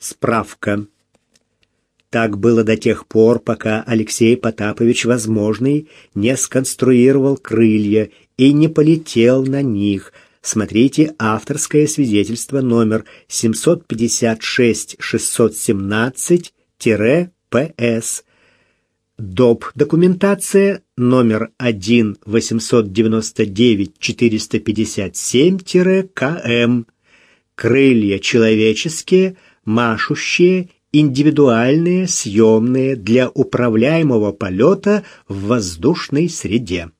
Справка. Так было до тех пор, пока Алексей Потапович Возможный не сконструировал крылья и не полетел на них. Смотрите авторское свидетельство номер 756-617-ПС. ДОП документация номер 1 899 457-КМ. Крылья человеческие, машущие индивидуальные, съемные для управляемого полета в воздушной среде.